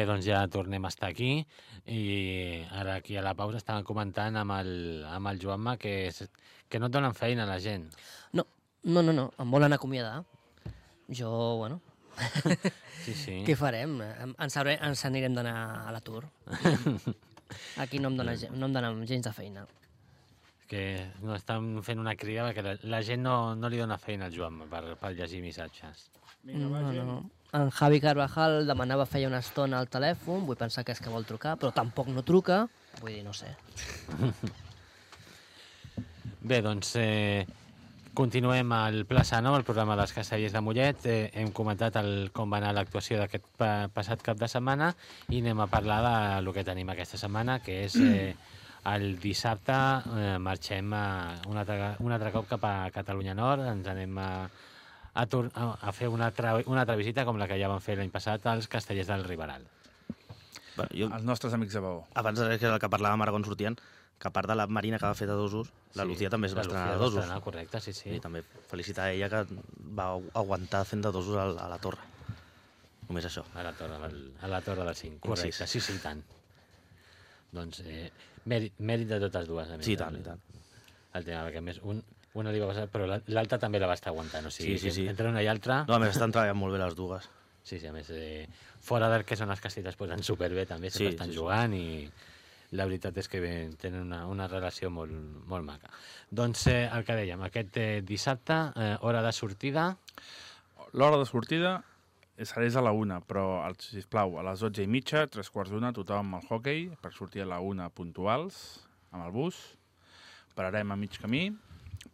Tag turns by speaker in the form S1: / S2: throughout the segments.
S1: Bé, doncs ja tornem a estar aquí i ara aquí a la pausa estàvem comentant amb el, amb el Joanma que, és, que no et donen feina a la gent.
S2: No, no, no, no, em volen acomiadar. Jo, bueno,
S1: Sí, sí.
S2: què farem? Em- Ens, haurem, ens anirem d'anar a l'atur. Aquí no em, dona, no em donen gens de feina.
S1: Que no estan fent una crida perquè la, la gent no, no li dona feina al Joanma per, per llegir missatges.
S2: No, no. En Javi Carvajal demanava feia una estona al telèfon, vull pensar que és que vol trucar, però tampoc no truca, vull dir, no sé.
S1: Bé, doncs eh, continuem al Plaça Nou, el programa dels castellers de Mollet. Eh, hem comentat el, com va anar l'actuació d'aquest pa, passat cap de setmana i anem a parlar de lo que tenim aquesta setmana, que és eh, el dissabte eh, marxem a, un, altre, un altre cop cap a Catalunya Nord, ens anem a, a, a, a fer una altra, una altra visita com la que ja vam fer l'any passat als castellers del Riberal.
S3: Bueno, jo,
S4: Els nostres amics de Baó.
S3: abans de que el que parlàvem ara quan sortien, que a part de la Marina que va fer de dosos, la Lucía també es va
S1: la
S3: estrenar de dosos.
S1: estrenar, correcte, sí, sí.
S3: I també felicitar a ella que va aguantar fent de dosos a, a la torre. Només això.
S1: A la torre del, a la torre del 5,
S3: Incís.
S1: correcte, sí, sí, i tant. Doncs eh, mèrit, mèrit de totes dues. A més,
S3: Sí, tant,
S1: el,
S3: i tant.
S1: El tema, perquè a més un, una li va passar, però la- l'altra també la va estar aguantant. O sigui,
S3: Sí, sí, sí.
S1: Entre una i altra,
S3: No, a més, estan treballant molt bé les dues.
S1: sí, sí, a més, eh, fora del que són les castelletes, posen superbé també, sempre
S3: Sí,
S1: estan
S3: sí, sí.
S1: jugant i la veritat és que bé, tenen una, una relació molt, molt maca. Doncs eh, el que dèiem, aquest eh, dissabte, eh, hora de sortida,
S4: L'hora de sortida serà és a la una, però, sisplau, a les 12 i mitja, tres quarts d'una, tothom al hockey, per sortir a la una puntuals, amb el bus. Pararem a mig camí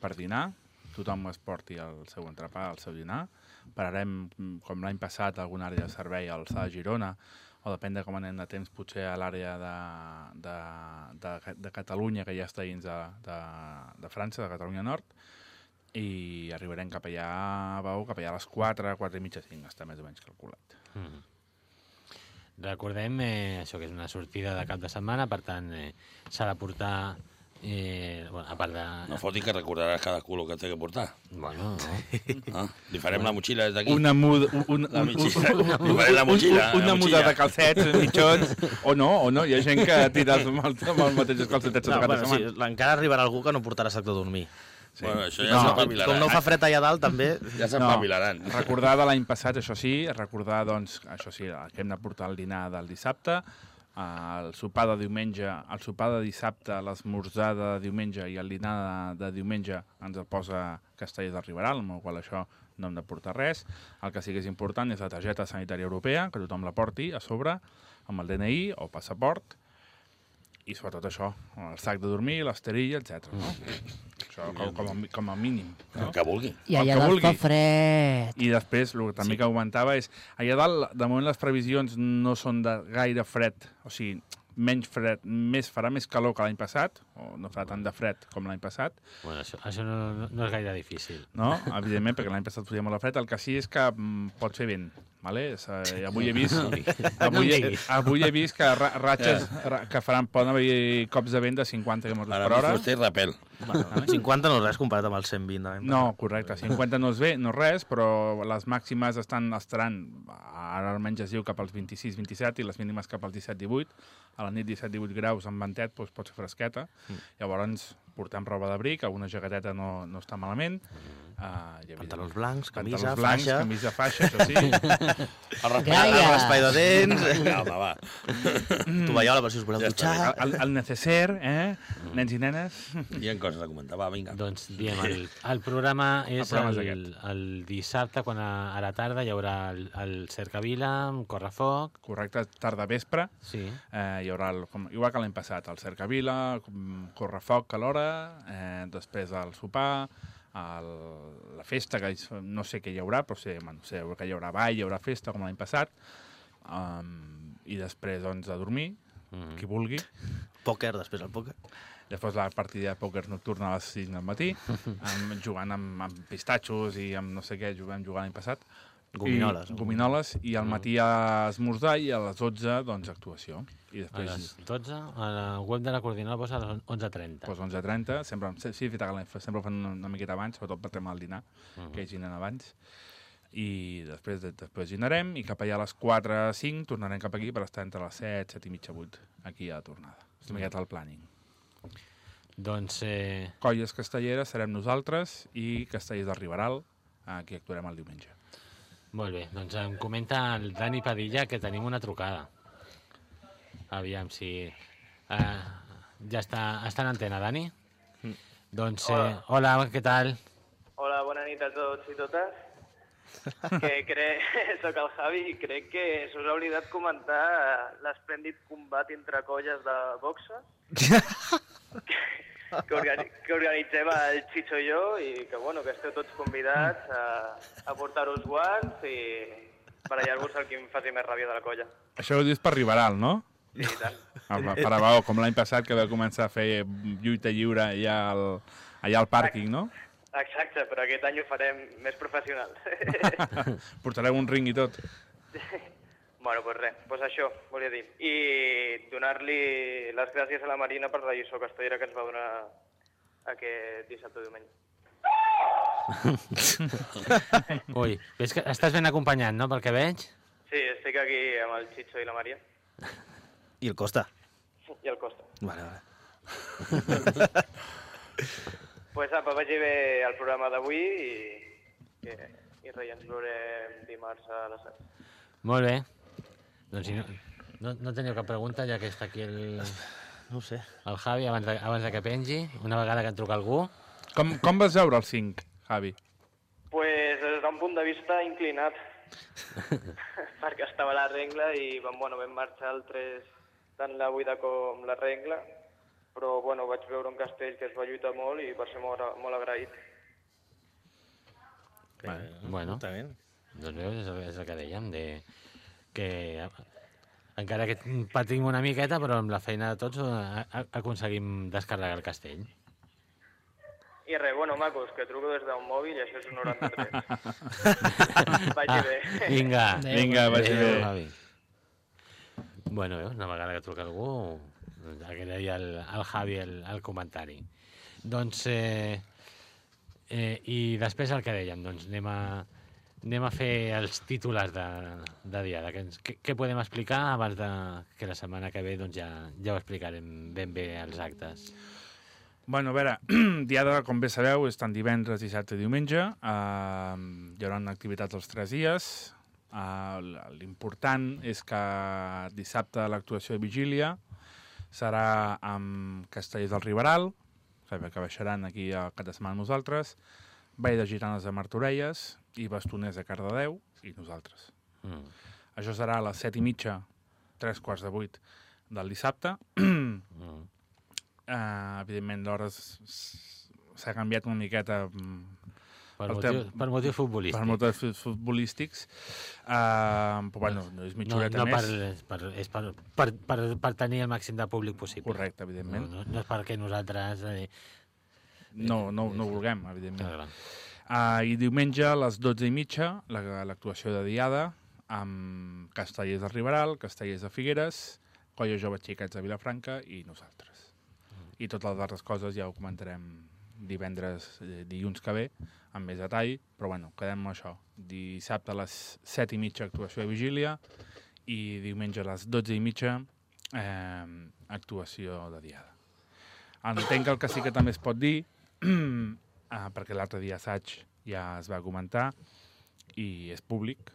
S4: per dinar, tothom es porti el seu entrepà, el seu dinar. Pararem, mm, com l'any passat, a alguna àrea de servei al SA de Girona, o depèn de com anem de temps, potser a l'àrea de, de, de, de Catalunya, que ja està dins de, de, de França, de Catalunya Nord, i arribarem cap allà a Bau, cap allà a les 4, 4 i mitja, 5, està més o menys calculat.
S1: Recordem eh, això que és una sortida de cap de setmana, per tant eh, s'ha de portar eh, bueno, a part de...
S5: No foti que recordaràs cada culo que té que portar.
S1: Bueno, no.
S5: Ah, li farem la motxilla des d'aquí.
S4: Una muda, un, un,
S5: La
S4: un,
S5: mitjilla.
S4: un,
S5: Li la motxilla,
S4: un, una
S5: la
S4: muda
S5: motxilla.
S4: de calcets, mitjons, o no, o no, hi ha gent que tires amb, el, amb els mateixos calcetets
S3: No,
S4: no,
S3: bueno, sí,
S4: setmana.
S3: encara arribarà algú que no portarà sac de dormir.
S4: Sí.
S5: Bueno, això ja
S4: No,
S3: Com no fa fred allà dalt, també...
S5: Ja s'empavilaran. No.
S4: recordar de l'any passat, això sí, recordar, doncs, això sí, que hem de portar el dinar del dissabte, el sopar de diumenge, el sopar de dissabte, l'esmorzar de diumenge i el dinar de, de diumenge ens el posa Castellers del Riberal, amb el qual això no hem de portar res. El que sí que és important és la targeta sanitària europea, que tothom la porti a sobre, amb el DNI o passaport, i sobretot això, el sac de dormir, l'esterilla, etc. No? Això com, com, a, com a mínim. No?
S5: El que vulgui.
S2: I allà
S4: que
S2: dalt
S4: vulgui.
S2: fa fred.
S4: I després, el que també sí. que augmentava és, allà dalt, de moment les previsions no són de gaire fred, o sigui, menys fred, més, farà més calor que l'any passat, o no farà tant de fred com l'any passat,
S1: Bueno, això, això no, no, no és gaire difícil.
S4: no? Evidentment, perquè l'any passat podia molt de fred, el que sí és que mm, pot fer vent, vale? Avui he vist, avui, he, avui he vist que ra ratxes ra que faran, poden haver cops de vent de 50 km per
S5: Ara
S4: hora.
S5: mi fuster repel.
S3: Bueno, 50 no és res comparat amb els 120 de l'any
S4: No, correcte, 50 no és bé, no és res, però les màximes estan estaran, ara almenys es diu cap als 26-27 i les mínimes cap als 17-18. A la nit 17-18 graus amb ventet doncs, pot ser fresqueta. Mm. Llavors portem roba d'abric, alguna jaqueteta no, no està malament. Uh, i,
S3: Pantalons blancs, camisa,
S4: pantalons blancs,
S3: faixa...
S4: camisa, faixa, això sí.
S5: El raspall.
S3: El raspall de dents...
S5: Home, va.
S3: Tovallola, per si us voleu
S5: Ja
S3: dutxar...
S4: el, el necesser, eh? Nens i nenes.
S5: Hi ha coses a comentar. Va, vinga.
S1: Doncs diem, el, el programa és
S4: programa és
S1: el,
S4: aquest.
S1: el dissabte, quan a, a la tarda hi haurà el, el Cercavila, amb Correfoc,
S4: Correcte, tarda vespre.
S1: sí,
S4: Eh, hi haurà, el, com, igual que l'any passat, el Cercavila, Correfoc a l'hora, eh, després el sopar, el, la festa, que no sé què hi haurà, però sé, bueno, sé que hi haurà ball, hi haurà festa, com l'any passat, um, i després, doncs, a dormir,
S1: Mhm.
S4: qui vulgui.
S3: Pòquer, després el pòquer.
S4: Després la partida de pòquer nocturna a les 5 del matí, amb, jugant amb, amb pistatxos i amb no sé què, vam jugar l'any passat.
S3: Gominoles.
S4: I, gominoles, i al matí a esmorzar i a les 12, doncs, actuació. I
S1: A
S4: després,
S1: les 12, a la web de la coordinadora posa a les 11.30.
S4: doncs, 11.30, sempre, sí, sempre ho fan una, una miqueta abans, sobretot per tema del dinar,
S1: Mhm.
S4: que ells dinen abans. I després, de, després dinarem i cap allà a les 4 5 tornarem cap aquí per estar entre les 7, 7 i mitja, 8, aquí a la tornada. És una miqueta el planning.
S1: Doncs, eh,
S4: Colles castelleres serem nosaltres i castellers del Riberal, aquí actuarem el diumenge.
S1: Molt bé. Doncs em comenta el Dani Padilla que tenim una trucada. Aviam si... Eh, ja està, està en antena, Dani? Doncs, eh, hola, què tal?
S6: Hola, bona nit a tots i totes. Que crec, soc el Javi i crec que s'us ha oblidat comentar eh, l'esplèndid combat entre colles de boxa que, organi que organitzem el Chicho i jo i que, bueno, que esteu tots convidats a, a portar-vos guants i barallar-vos el qui em faci més ràbia de la colla.
S4: Això ho dius per Riberal, no?
S6: Sí, i tant.
S4: Ah, per Abao, com l'any passat que va començar a fer lluita lliure allà al, allà al pàrquing, no?
S6: Exacte, però aquest any ho farem més professional.
S4: Portareu un ring i tot.
S6: Bueno, doncs res, doncs això, volia dir. I donar-li les gràcies a la Marina per la lliçó castellera que ens va donar aquest dissabte diumenge.
S1: Ui, ves que estàs ben acompanyat, no?, pel que veig?
S6: Sí, estic aquí amb el Chicho i la Maria.
S3: I el Costa.
S6: I el Costa.
S3: Vale, vale.
S6: Pues apa, vagi bé el programa d'avui i, i, i res, ens veurem dimarts a les 7.
S1: Molt bé. Doncs si no, no, no teniu cap pregunta, ja que està aquí el,
S3: No sé.
S1: el Javi, abans de, abans de que pengi, una vegada que et truca algú.
S4: Com, com vas veure el 5, Javi?
S6: Pues des d'un punt de vista inclinat, perquè estava la regla i vam, bueno, vam marxar el 3 tant la buida com la regla, però bueno, vaig veure un castell que es va lluitar molt i va ser molt, molt agraït.
S1: Vale. Bueno,
S3: Està bé.
S1: doncs veus, és el, és el que dèiem, de, que encara que patim una miqueta, però amb la feina de tots eh, aconseguim descarregar el castell.
S6: I res, bueno, macos, que truco des d'un mòbil i això és un 93. Vagi bé.
S1: Vinga.
S2: Adéu,
S4: Vinga, vagi
S1: Adéu,
S4: bé.
S1: Javi. Bueno, veus, una vegada que truca algú, doncs aquest deia el, el Javi el, el comentari. Doncs, eh, eh, i després el que dèiem, doncs anem a, anem a fer els títolars de, de diada. Què, què, podem explicar abans de que la setmana que ve doncs ja, ja ho explicarem ben bé els actes.
S4: Bueno, a veure, Diada, com bé sabeu, és tant divendres, dissabte i diumenge. Uh, hi haurà activitats els tres dies. Uh, L'important és que dissabte l'actuació de vigília serà amb Castellers del Riberal, sabeu que baixaran aquí a cap de setmana amb nosaltres, Vall de Gitanes de Martorelles i Bastoners de Cardedeu i nosaltres.
S1: Mm.
S4: Això serà a les set i mitja, tres quarts de vuit del dissabte.
S1: Mm.
S4: Uh, evidentment, l'hora s'ha canviat una miqueta mm,
S1: Per, motiu, per motius futbolístics.
S4: per motius fu- futbolístics. Uh, però, bueno, no és
S1: no,
S4: mitja horeta
S1: no per,
S4: més.
S1: per, és per, per, per, per tenir el màxim de públic possible.
S4: Correcte,
S1: No,
S4: evidentment.
S1: no, no és perquè nosaltres... Eh,
S4: No, no, no ho vulguem, evidentment.
S1: clar.
S4: Uh, I diumenge a les 12 i mitja, la- l'actuació de Diada, amb Castellers de Riberal, Castellers de Figueres, Colla Jove Xiquets de Vilafranca i nosaltres. I totes les altres coses ja ho comentarem divendres, eh, dilluns que ve, amb més detall, però bueno, quedem amb això. Dissabte a les 7 i mitja actuació de vigília i diumenge a les 12 i mitja eh, actuació de diada. Entenc que el que sí que també es pot dir, ah, perquè l'altre dia assaig ja es va comentar, i és públic,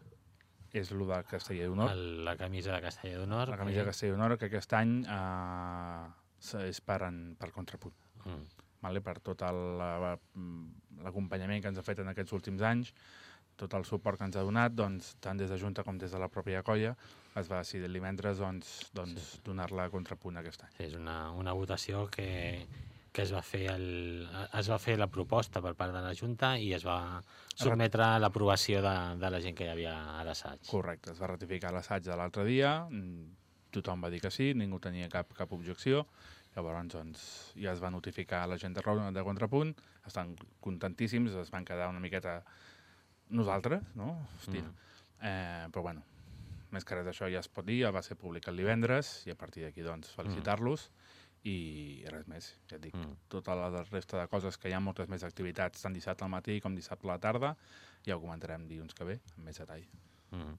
S4: és el de Castellà d'Honor.
S1: La camisa de Castellà d'Honor.
S4: La camisa de Castellà d'Honor, que aquest any eh, és per, en, per contrapunt
S1: Mm.
S4: vale? per tot el- la- l'acompanyament que ens ha fet en aquests últims anys, tot el suport que ens ha donat, doncs, tant des de Junta com des de la pròpia colla, es va decidir divendres doncs, doncs, sí. donar-la a contrapunt aquest any.
S1: Sí, és una, una votació que, que es va fer el, es va fer la proposta per part de la Junta i es va sotmetre a l'aprovació de, de la gent que hi havia a l'assaig.
S4: Correcte, es va ratificar l'assaig de l'altre dia, mm, tothom va dir que sí, ningú tenia cap, cap objecció, Llavors, doncs, ja es va notificar a la gent de, de Contrapunt, estan contentíssims, es van quedar una miqueta nosaltres, no? Hòstia. Mm. Eh, però bueno, més que res d'això ja es pot dir, ja va ser publicat el divendres i a partir d'aquí, doncs, felicitar-los i res més, ja et dic,
S1: Mm.
S4: tota la resta de coses que hi ha moltes més activitats tant dissabte al matí com dissabte a la tarda ja ho comentarem dilluns que ve amb més detall.
S1: Mm.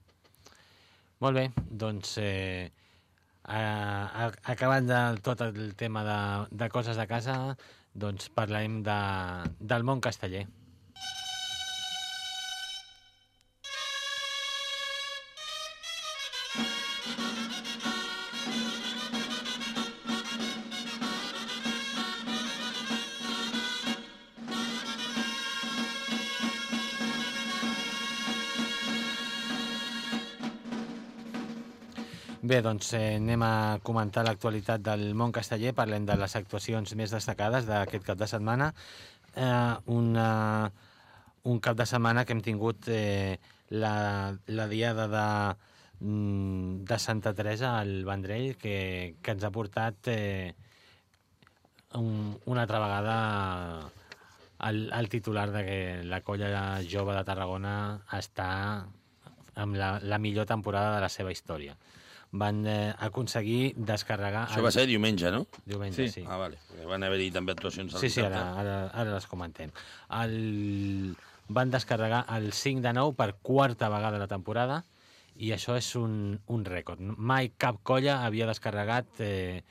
S1: Molt bé, doncs eh, a, acabant de tot el tema de, de coses de casa, doncs parlarem de, del món casteller. Bé, doncs eh, anem a comentar l'actualitat del món casteller, parlem de les actuacions més destacades d'aquest cap de setmana. Eh, una, un cap de setmana que hem tingut eh, la, la diada de, mm, de Santa Teresa al Vendrell, que, que ens ha portat eh, un, una altra vegada el, el titular de que la colla jove de Tarragona està amb la, la millor temporada de la seva història. Van eh, aconseguir descarregar...
S5: Això va ser diumenge, no?
S1: Diumenge,
S4: Sí.
S1: sí.
S5: Ah, vale. Perquè van haver-hi també actuacions al
S1: Sí, sí, ara, ara, ara les comentem. El... Van descarregar el 5 de 9 per quarta vegada a la temporada i això és un, un rècord. Mai cap colla havia descarregat eh,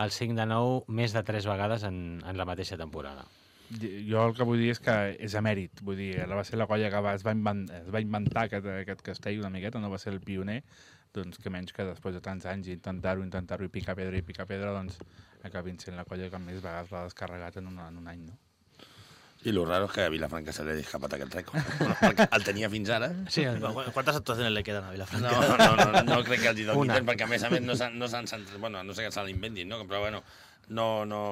S1: el 5 de 9 més de 3 vegades en, en la mateixa temporada.
S4: Jo el que vull dir és que és emèrit, vull dir, va ser la colla que va, es, va inventar, es va inventar aquest, aquest castell una miqueta, no va ser el pioner, doncs que menys que després de tants anys intentar-ho, intentar-ho i picar pedra i picar pedra, doncs acabin sent la colla que més vegades l'ha descarregat en un, en un any, no?
S5: I lo raro és que a Vilafranca se li ha escapat aquest rècord. perquè el tenia fins ara.
S1: Sí,
S3: Qu- ¿Cuántas actuaciones le quedan a Vilafranca?
S5: No, no, no, no crec que els hi doni
S1: Una.
S5: temps, perquè a més a més no s'han... No centrat- bueno, no sé que se l'inventin, no? però bueno, no, no,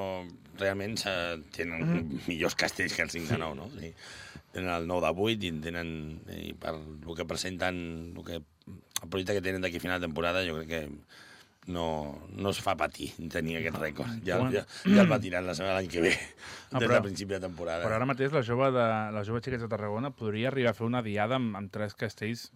S5: realment se, tenen millors castells que el 5 de 9, no? Sí. Tenen el 9 de 8 i tenen, i per el que presenten, el, que, el projecte que tenen d'aquí a final de temporada, jo crec que no, no es fa patir tenir aquest rècord. Ja, ja, ja el batiran la setmana l'any que ve,
S4: Ah,
S5: des de principi de temporada.
S4: Però ara mateix la jove, de, la jove xiquets de Tarragona podria arribar a fer una diada amb, amb tres castells,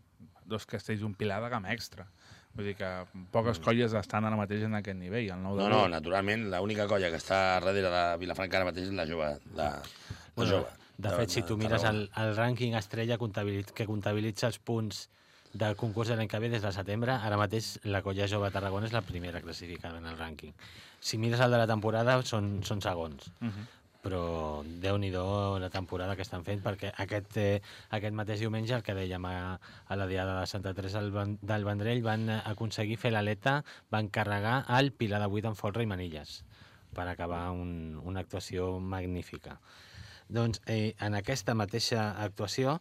S4: dos castells i un pilar de gamma extra. Vull dir que poques colles estan ara mateix en aquest nivell. El 9 de
S5: No, no, naturalment, l'única colla que està darrere de Vilafranca ara mateix és la jove. La, la
S1: Bueno,
S5: jove.
S1: de fet, si tu mires el, el rànquing estrella comptabilit, que comptabilitza els punts del concurs de l'any que ve des de setembre, ara mateix la colla jove de Tarragona és la primera classificada en el rànquing. Si mires el de la temporada, són, són segons.
S4: Uh -huh.
S1: Però déu nhi la temporada que estan fent, perquè aquest, eh, aquest mateix diumenge, el que dèiem a, a la Diada de Santa Teresa del, del Vendrell, van aconseguir fer l'aleta, van carregar el Pilar de Vuit amb folre i manilles per acabar un, una actuació magnífica. Doncs eh, en aquesta mateixa actuació,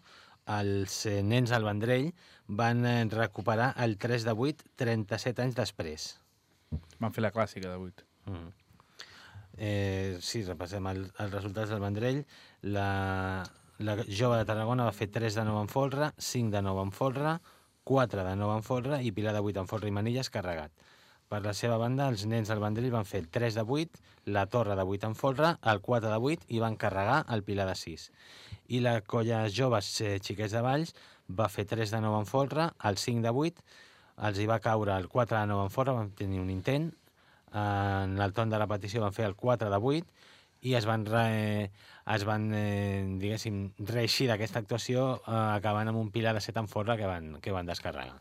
S1: els eh, nens del Vendrell van eh, recuperar el 3 de 8 37 anys després.
S4: Van fer la clàssica de 8.
S1: Mm. Eh, sí, repassem el, els resultats del Vendrell. La, la jove de Tarragona va fer 3 de 9 en folre, 5 de 9 en folre, 4 de 9 en folre i Pilar de 8 en folre i manilles carregat. Per la seva banda, els nens del Vendrell van fer el 3 de 8, la torre de 8 en folre, el 4 de 8 i van carregar el Pilar de 6. I la colla joves eh, xiquets de Valls va fer 3 de 9 en folre, el 5 de 8, els hi va caure el 4 de 9 en folre, van tenir un intent, en el torn de la petició van fer el 4 de 8 i es van, re, es van eh, diguéssim, reeixir d'aquesta actuació eh, acabant amb un pilar de 7 en folre que van, que van descarregar.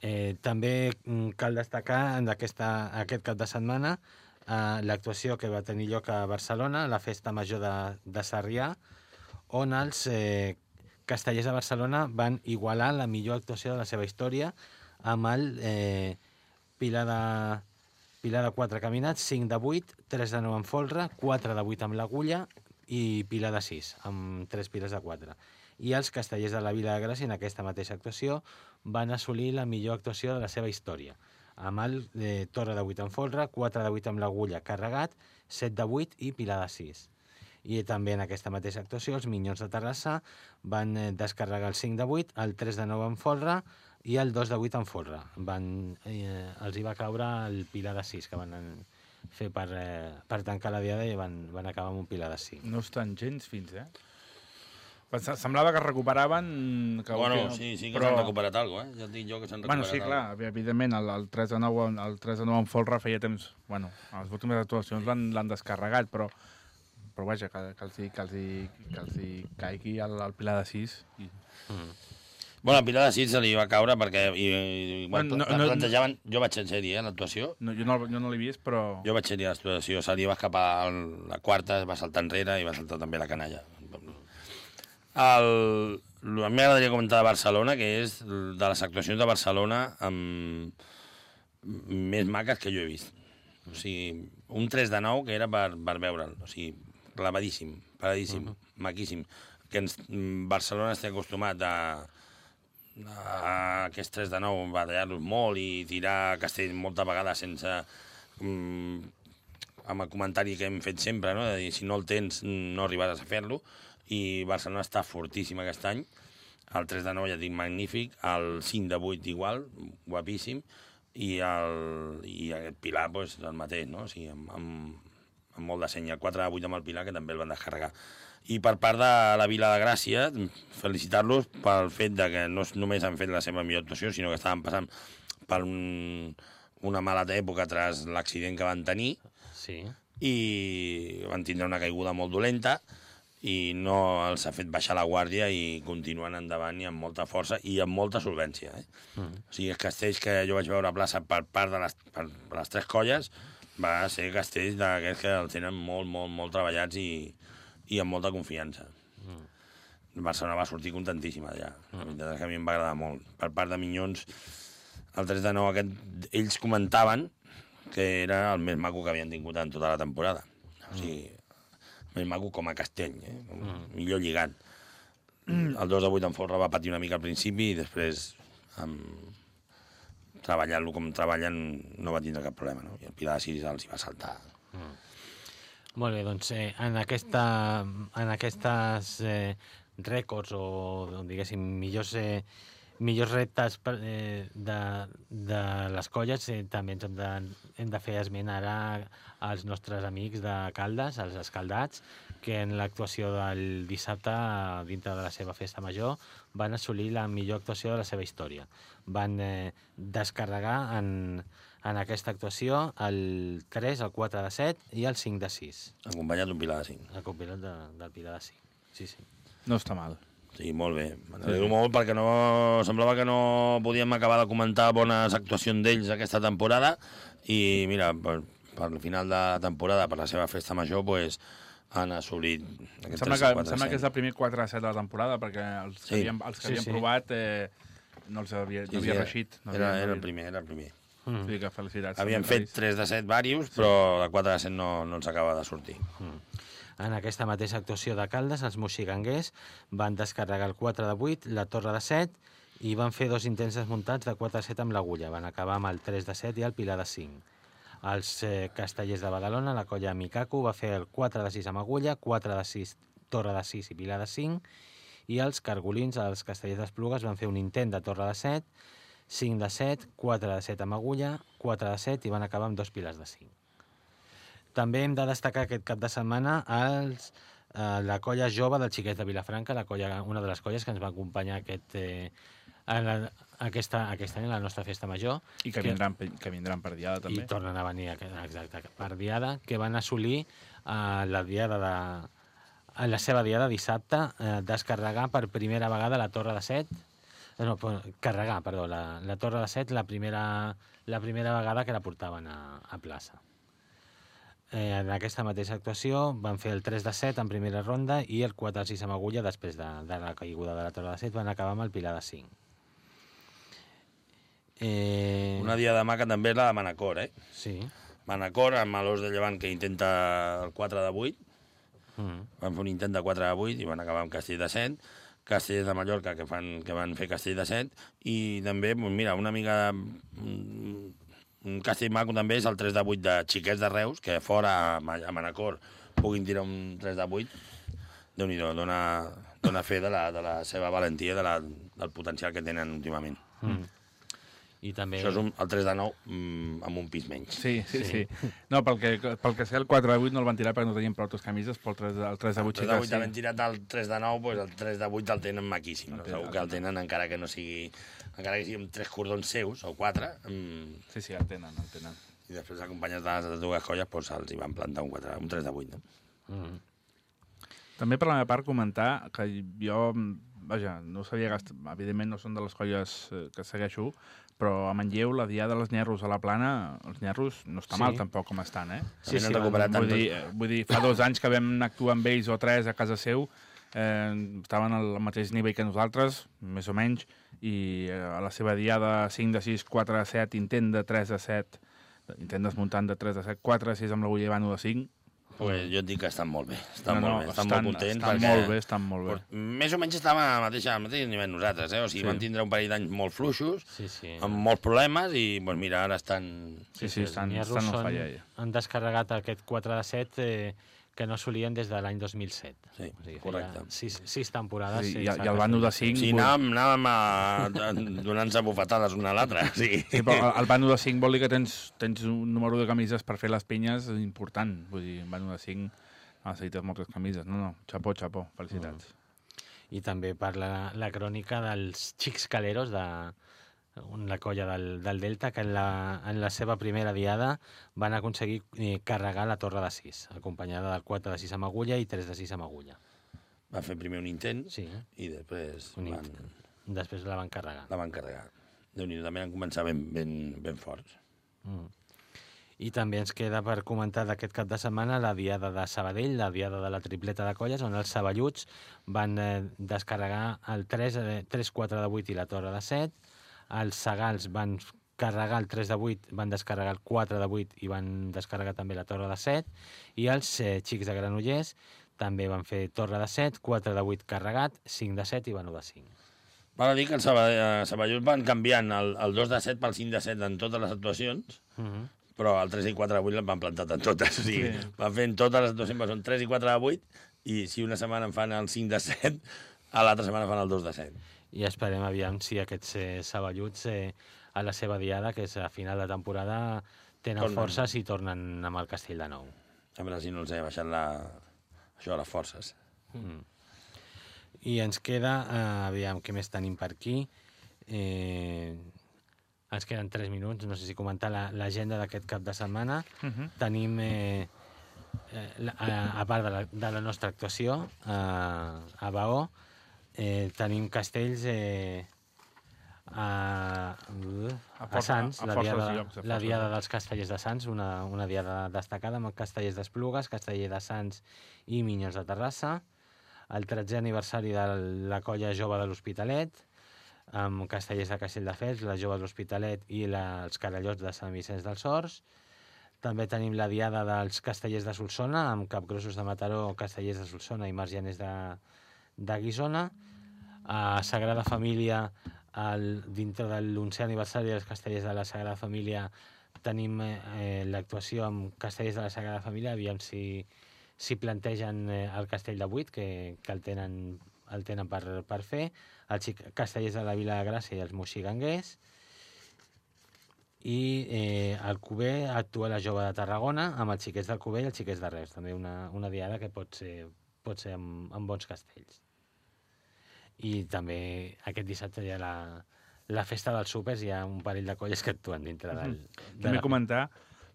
S1: Eh, també mm, cal destacar en aquesta, aquest cap de setmana eh, l'actuació que va tenir lloc a Barcelona, la Festa Major de, de Sarrià, on els eh, castellers de Barcelona van igualar la millor actuació de la seva història amb el eh, Pilar de, Pilar de 4 caminats, 5 de 8, 3 de 9 en folre, 4 de 8 amb l'agulla i Pilar de 6, amb 3 piles de 4. I els castellers de la Vila de Gràcia en aquesta mateixa actuació van assolir la millor actuació de la seva història, amb el eh, Torre de 8 en folre, 4 de 8 amb l'agulla carregat, 7 de 8 i Pilar de 6. I també en aquesta mateixa actuació els Minyons de Terrassa van eh, descarregar el 5 de 8, el 3 de 9 en folre, i el 2 de 8 en folre. Van, eh, els hi va caure el pilar de 6 que van en- fer per, eh, per tancar la diada i van, van acabar amb un pilar de 5.
S4: No estan gens fins, eh? Semblava que recuperaven... Que
S5: Bueno, sí, sí que
S4: però-
S5: s'han recuperat alguna cosa, eh? Ja et dic jo que s'han
S4: Bueno,
S5: recuperat
S4: sí, clar, evi- evidentment, el, el 3 de 9, en- el 3 de 9 en folre feia temps... Bueno, a les últimes actuacions l'han l'han descarregat, però, però vaja, que, que, els, hi, que, els, hi, que els hi caigui el, el pilar de 6. I...
S5: Bueno, el Pilar de Sid se li va caure perquè i, i, bueno,
S4: No,
S5: no,
S4: no, no-
S5: plantejaven... Jo vaig ser-hi, eh, l'actuació.
S4: No, jo no, jo no l'he vist, però...
S5: Jo vaig ser-hi a l'actuació. Se li va escapar la quarta, va saltar enrere i va saltar també la canalla. El, el, mi m'agradaria comentar de Barcelona, que és de les actuacions de Barcelona amb més maques que jo he vist. O sigui, un 3 de 9 que era per, per veure'l. O sigui, clavadíssim, paradíssim, uh -huh. maquíssim. Que ens, Barcelona està acostumat a, a aquests 3 de 9 batallar-los molt i tirar castell moltes vegades sense... Mm, amb el comentari que hem fet sempre, no? de dir, si no el tens no arribaràs a fer-lo, i Barcelona està fortíssim aquest any, el 3 de 9 ja dic magnífic, el 5 de 8 igual, guapíssim, i, el, i aquest Pilar pues, el mateix, no? o sigui, amb, amb, amb molt de seny, el 4 de 8 amb el Pilar, que també el van descarregar. I per part de la Vila de Gràcia, felicitar-los pel fet de que no només han fet la seva millor actuació, sinó que estaven passant per un, una mala època tras l'accident que van tenir,
S1: Sí.
S5: i van tindre una caiguda molt dolenta i no els ha fet baixar la guàrdia i continuen endavant i amb molta força i amb molta solvència. Eh? Mm. O sigui, els castells que jo vaig veure a plaça per part de les, per, les tres colles va ser castells d'aquests que els tenen molt, molt, molt treballats i, i amb molta confiança. Mm. Barcelona va sortir contentíssima. La veritat és que a mi em va agradar molt. Per part de Minyons, el 3 de 9 aquest, ells comentaven que era el més maco que havien tingut en tota la temporada. O sigui, més maco com a castell, eh? mm. millor lligat. El 2 de 8 en folre va patir una mica al principi i després, amb... treballant-lo com treballen, no va tindre cap problema. No? I el Pilar de Sis els hi va saltar.
S1: Molt bé, doncs eh, en, aquesta, en aquestes eh, rècords o, diguéssim, millors, eh, millors reptes per, eh, de, de les colles, eh, també ens hem de, hem de fer esment ara als nostres amics de Caldes, els escaldats, que en l'actuació del dissabte, dintre de la seva festa major, van assolir la millor actuació de la seva història. Van eh, descarregar en, en aquesta actuació el 3, el 4 de 7 i el 5 de 6.
S5: Acompanyat d'un Pilar de 5.
S1: El compilot de, del Pilar de 5. Sí, sí.
S4: No està mal.
S5: Sí, molt bé. M'alegro sí. molt perquè no, semblava que no podíem acabar de comentar bones actuacions d'ells aquesta temporada i mira, per, per el final de la temporada, per la seva festa major, pues, han assolit aquest
S4: sembla,
S5: 3
S4: que, em
S5: 4
S4: sembla que és el primer 4 a 7 de la temporada, perquè els que
S5: Sí.
S4: havien, els que
S1: Sí,
S4: havien
S1: sí.
S4: provat eh, no els havia, no havia reixit. No
S5: era,
S4: havia,
S5: era el primer, era el primer.
S4: havia... Sí, que felicitats.
S5: Havien fet
S4: per ells.
S5: 3 de 7 varios, però de 4 de 7 no, no els acaba de sortir.
S1: En aquesta mateixa actuació de Caldes, els moxiganguers van descarregar el 4 de 8, la torre de 7, i van fer dos intents desmuntats de 4 a 7 amb l'agulla. Van acabar amb el 3 de 7 i el pilar de 5. Els eh, castellers de Badalona, la colla Mikaku, va fer el 4 de 6 amb agulla, 4 de 6, torre de 6 i pilar de 5, i els cargolins, els castellers d'Esplugues, van fer un intent de torre de 7, 5 de 7, 4 de 7 amb agulla, 4 de 7 i van acabar amb dos pilars de 5. També hem de destacar aquest cap de setmana els, eh, la colla jove del Xiquet de Vilafranca, la colla, una de les colles que ens va acompanyar aquest, eh, en la, aquesta, aquest any a la nostra festa major.
S4: I que vindran, que vindran per diada, també.
S1: I tornen a venir exacte, per diada, que van assolir eh, la diada de, en la seva diada dissabte, eh, descarregar per primera vegada la torre de set, eh, no, carregar, perdó, la, la torre de set la primera, la primera vegada que la portaven a, a plaça. Eh, en aquesta mateixa actuació van fer el 3 de 7 en primera ronda i el 4 de 6 amb agulla després de, de la caiguda de la torre de 7 van acabar amb el pilar de 5. Eh,
S5: Una dia de maca també és la de Manacor, eh?
S1: Sí.
S5: Manacor, amb l'Os de Llevant, que intenta el 4 de 8,
S1: Mm.
S5: van fer un intent de 4 de 8 i van acabar amb Castell de 7, Castellers de Mallorca, que, fan, que van fer Castell de 7, i també, doncs mira, una mica... Un, castell maco també és el 3 de 8 de Xiquets de Reus, que fora a Ma- a Manacor puguin tirar un 3 de 8, déu nhi dona, dona fe de la, de la seva valentia, de la, del potencial que tenen últimament.
S1: Mm. I també...
S5: Això és un, el 3 de 9 mm, amb un pis menys.
S4: Sí, sí,
S1: Sí.
S4: sí. No, pel que, pel que sé, el 4 de 8 no el van tirar perquè no tenien prou camises, però el 3 de, el 3 de 8
S5: El 3
S4: sí
S5: de
S4: que
S5: 8
S4: sí.
S5: tirat el 3 de 9, doncs el 3 de 8 el tenen maquíssim. No?
S4: El
S5: Segur que el tenen encara que no sigui... Encara que sigui amb tres cordons seus, o quatre, mm,
S4: Sí, sí, el tenen, el tenen.
S5: i després acompanyats de les altres dues colles, doncs els hi van plantar un, 4, un 3 de 8, no?
S1: Mm.
S4: També per la meva part comentar que jo, vaja, no sabia que... est- Evidentment no són de les colles eh, que segueixo, però a Manlleu, la diada dels nyerros a la plana, els nyerros no està
S1: Sí.
S4: mal tampoc com estan, eh?
S5: Sí, sí, han recuperat
S4: vull dir, eh, vull dir, fa dos anys que vam actuar amb ells o tres a casa seu, eh, estaven al mateix nivell que nosaltres, més o menys, i eh, a la seva diada 5 de 6, 4 de 7, intent de 3 de 7, intent desmuntant de 3 de 7, 4 de 6 amb l'agulla i de 5.
S5: Pues jo et dic que estan molt bé, estan
S4: no, no,
S5: molt bé, estan,
S4: estan,
S5: molt contents.
S4: estan
S5: perquè,
S4: molt bé, estan molt bé.
S5: Pues, més o menys estàvem a la mateixa, al mateix nivell nosaltres, eh? O sigui,
S4: Sí.
S5: van tindre un parell d'anys molt fluixos,
S1: Sí, sí.
S5: amb molts problemes, i doncs mira, ara estan...
S4: Sí, sí,
S1: els
S4: estan, estan al
S1: són-
S4: falla. ja.
S1: Han descarregat aquest 4 de 7 eh, que no assolien des de l'any 2007.
S5: Sí,
S1: O sigui,
S5: correcte.
S1: Sis, sis temporades.
S4: Sí, i,
S1: sense
S4: I el Banu de 5...
S5: Sí, anàvem, anàvem a, a, donant-se bufetades una a l'altra. Sí.
S4: Sí, però el Banu de 5 vol dir que tens, tens un número de camises per fer les pinyes important. Vull dir, el Banu de 5 necessites moltes camises. No, no, xapó, xapó, felicitats.
S1: I també parla la crònica dels Xics Caleros, de la colla del, del Delta, que en la, en la seva primera diada van aconseguir eh, carregar la torre de 6, acompanyada del 4 de 6 amb agulla i 3 de 6 amb agulla.
S5: Va fer primer un intent
S1: Sí,
S5: i després
S1: un
S5: van,
S1: intent. després la van carregar.
S5: la van carregar. Déu-n'hi-do, també van començar ben, ben, ben forts.
S1: Mm. I també ens queda per comentar d'aquest cap de setmana la diada de Sabadell, la diada de la tripleta de colles, on els saballuts van eh, descarregar el 3, eh, 3, 4 de 8 i la torre de 7, els segals van carregar el 3 de 8, van descarregar el 4 de 8 i van descarregar també la torre de 7, i els eh, xics de Granollers també van fer torre de 7, 4 de 8 carregat, 5 de 7 i vanó de 5.
S5: Val a dir que el Sabadell, Sabadell van canviant el, el 2 de 7 pel 5 de 7 en totes les actuacions,
S1: Mm -hmm.
S5: però el 3 i 4 de 8 l'han van plantat en totes. O sigui,
S4: Sí.
S5: sí. van fent totes les actuacions, però són 3 i 4 de 8, i si una setmana en fan el 5 de 7, a l'altra setmana fan el 2 de 7.
S1: I esperem aviam si aquests eh, saballuts eh, a la seva diada, que és a final de temporada, tenen
S5: Tornen.
S1: forces i tornen amb el castell de nou.
S5: A veure si no els he baixat la... això, les forces.
S1: Mm. I ens queda, eh, aviam, què més tenim per aquí? Eh, ens queden 3 minuts, no sé si comentar la- l'agenda d'aquest cap de setmana.
S4: Uh -huh.
S1: Tenim, eh, eh, la- a, a part de la, de la nostra actuació a, a Baó, eh, tenim castells eh, a, a, Sants,
S4: a
S1: la, diada,
S4: llocs, a
S1: la diada dels castellers de Sants, una, una diada destacada amb castellers d'Esplugues, casteller de Sants i Minyons de Terrassa, el 13è aniversari de la colla jove de l'Hospitalet, amb castellers de Castelldefels, la jove de l'Hospitalet i la, els carallots de Sant Vicenç dels Horts. També tenim la diada dels castellers de Solsona, amb capgrossos de Mataró, castellers de Solsona i margianers de, de Guisona. A Sagrada Família, el, dintre de l'onzè aniversari dels castellers de la Sagrada Família, tenim eh, l'actuació amb castellers de la Sagrada Família, aviam si, si plantegen eh, el castell de Buit, que, que el tenen, el tenen per, per fer, els castellers de la Vila de Gràcia i els moxiganguers, i eh, el Cuber actua la jove de Tarragona amb els xiquets del Cuber i els xiquets de Reus, també una, una diada que pot ser, pot ser amb, amb bons castells. I també aquest dissabte hi ha la, la festa dels súpers, hi ha un parell de colles que actuen dintre del... de
S4: També
S1: la-
S4: comentar,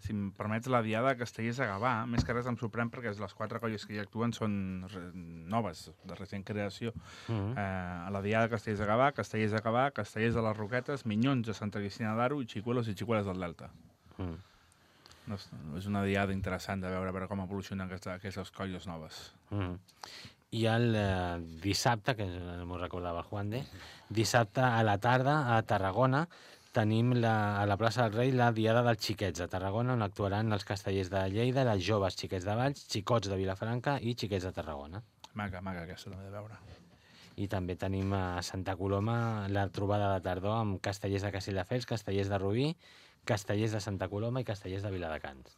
S4: si em permets, la diada de Castellers de Gavà, més que res em sorprèn perquè les quatre colles que hi actuen són re noves, de recent creació.
S1: Mhm.
S4: Eh, a la diada de Castellers de Gavà, Castellers de Gavà, Castellers de les Roquetes, Minyons de Santa Cristina d'Aro i Xicuelos i Xicueles del Delta.
S1: Mhm.
S4: No, és- una diada interessant de veure, a veure com evolucionen aquestes, aquestes colles noves.
S1: Mm. I el eh, dissabte, que no m'ho recordava el Juan de, dissabte a la tarda a Tarragona tenim la, a la plaça del Rei la Diada dels Xiquets de Tarragona, on actuaran els castellers de Lleida, els joves xiquets de Valls, xicots de Vilafranca i xiquets de Tarragona.
S4: Maca, maca, aquesta també de veure.
S1: I també tenim a Santa Coloma la trobada de tardor amb castellers de Castelldefels, castellers de Rubí, castellers de Santa Coloma i castellers de Viladecans.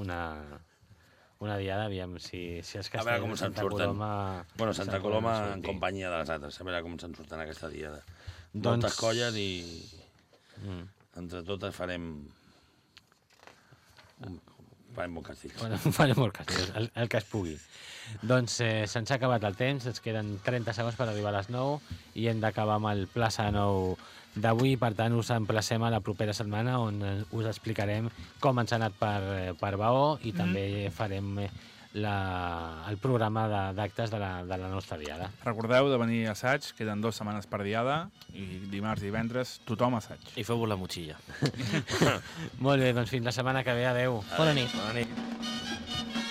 S1: Una, una diada, aviam, si, si els
S5: A veure com
S1: de Santa
S5: surten.
S1: Coloma...
S5: Bueno, Santa Coloma en companyia de les altres, a veure com se'n surten aquesta diada.
S1: Doncs-
S5: moltes colles i
S1: Mm.
S5: entre totes farem un, farem un castell.
S1: Bueno, farem molt cas, el, el que es pugui. Doncs eh, se'ns ha acabat el temps, ens queden 30 segons per arribar a les 9 i hem d'acabar amb el Plaça 9 d'avui, per tant us emplacem a la propera setmana on eh, us explicarem com ens ha anat per, eh, per Baó i també farem eh, la, el programa de- d'actes de, la, de la nostra diada.
S4: Recordeu de venir a assaig, queden dues setmanes per diada, i dimarts i divendres tothom a assaig.
S3: I feu-vos la motxilla.
S1: Molt bé, doncs fins la setmana que ve, adeu.
S2: Bona nit.
S5: Bona nit.